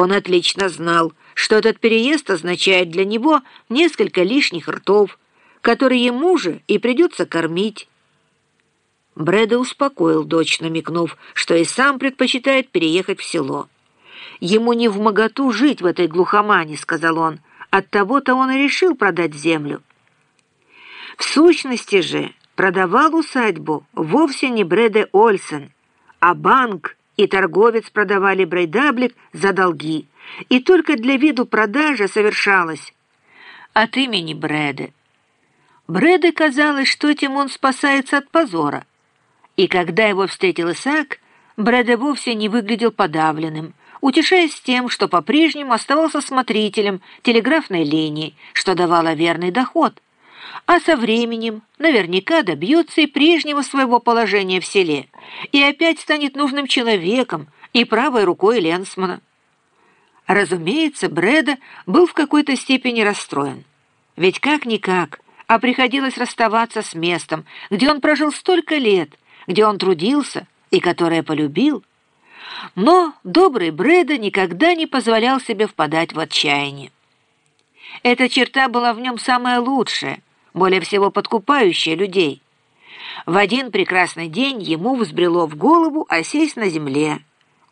Он отлично знал, что этот переезд означает для него несколько лишних ртов, которые ему же и придется кормить. Брэда успокоил дочь, намекнув, что и сам предпочитает переехать в село. «Ему не в моготу жить в этой глухомане», — сказал он. «Оттого-то он и решил продать землю». В сущности же продавал усадьбу вовсе не Брэде Ольсен, а банк и торговец продавали Брейдаблик за долги, и только для виду продажа совершалась от имени Брэде. Брэде казалось, что этим он спасается от позора. И когда его встретил Исаак, Брэде вовсе не выглядел подавленным, утешаясь тем, что по-прежнему оставался смотрителем телеграфной линии, что давало верный доход, а со временем наверняка добьется и прежнего своего положения в селе, и опять станет нужным человеком и правой рукой Ленсмана. Разумеется, Брэда был в какой-то степени расстроен. Ведь как-никак, а приходилось расставаться с местом, где он прожил столько лет, где он трудился и которое полюбил. Но добрый Брэда никогда не позволял себе впадать в отчаяние. Эта черта была в нем самая лучшая, более всего подкупающая людей. В один прекрасный день ему взбрело в голову осесть на земле.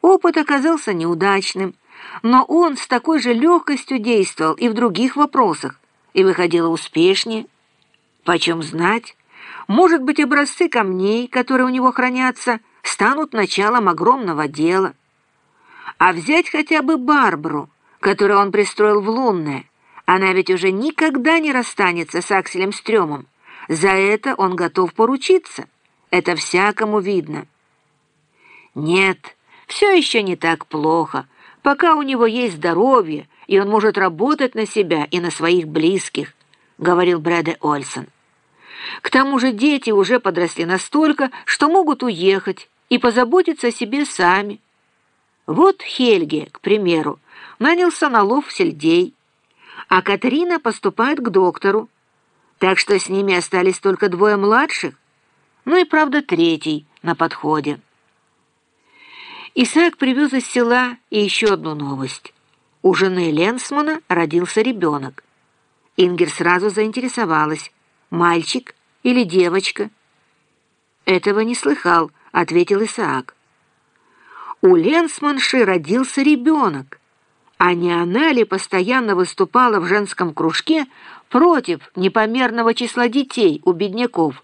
Опыт оказался неудачным, но он с такой же легкостью действовал и в других вопросах, и выходило успешнее. Почем знать? Может быть, образцы камней, которые у него хранятся, станут началом огромного дела. А взять хотя бы Барбару, которую он пристроил в лунное, она ведь уже никогда не расстанется с Акселем Стрёмом. За это он готов поручиться. Это всякому видно. Нет, все еще не так плохо, пока у него есть здоровье, и он может работать на себя и на своих близких, говорил Брэде Ольсон. К тому же дети уже подросли настолько, что могут уехать и позаботиться о себе сами. Вот Хельге, к примеру, нанялся на лов сельдей, а Катрина поступает к доктору, так что с ними остались только двое младших, ну и, правда, третий на подходе. Исаак привез из села и еще одну новость. У жены Ленсмана родился ребенок. Ингер сразу заинтересовалась, мальчик или девочка. «Этого не слыхал», — ответил Исаак. У Ленсманши родился ребенок, а не она ли постоянно выступала в женском кружке против непомерного числа детей у бедняков?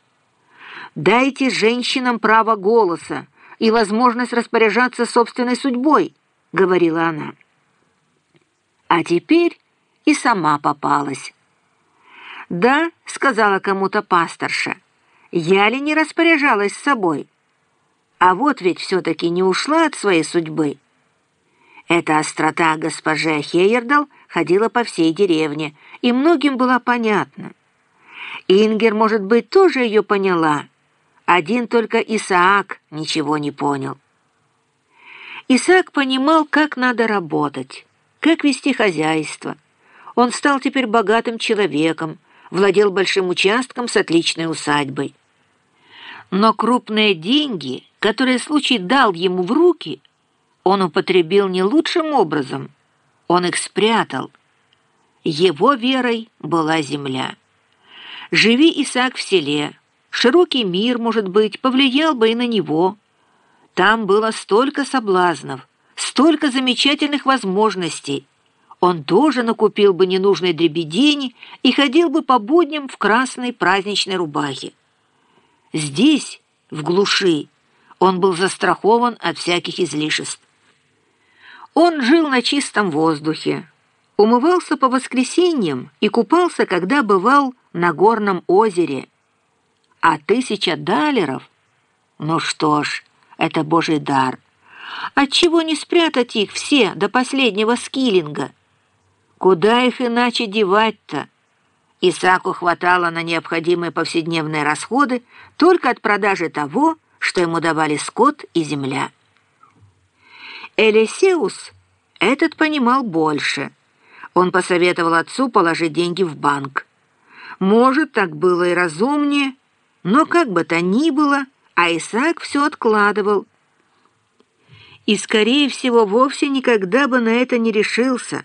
«Дайте женщинам право голоса и возможность распоряжаться собственной судьбой», — говорила она. А теперь и сама попалась. «Да», — сказала кому-то пасторша, — «я ли не распоряжалась собой? А вот ведь все-таки не ушла от своей судьбы». Эта острота госпожи Хейердал ходила по всей деревне, и многим была понятна. Ингер, может быть, тоже ее поняла. Один только Исаак ничего не понял. Исаак понимал, как надо работать, как вести хозяйство. Он стал теперь богатым человеком, владел большим участком с отличной усадьбой. Но крупные деньги, которые случай дал ему в руки – он употребил не лучшим образом. Он их спрятал. Его верой была земля. Живи Исаак в селе. Широкий мир, может быть, повлиял бы и на него. Там было столько соблазнов, столько замечательных возможностей. Он тоже накупил бы ненужной дребедени и ходил бы по будням в красной праздничной рубахе. Здесь, в глуши, он был застрахован от всяких излишеств. Он жил на чистом воздухе, умывался по воскресеньям и купался, когда бывал на горном озере. А тысяча далеров? Ну что ж, это божий дар. Отчего не спрятать их все до последнего скиллинга? Куда их иначе девать-то? Исаку хватало на необходимые повседневные расходы только от продажи того, что ему давали скот и земля. Элисеус этот понимал больше. Он посоветовал отцу положить деньги в банк. Может, так было и разумнее, но как бы то ни было, а Исаак все откладывал. и, скорее всего, вовсе никогда бы на это не решился.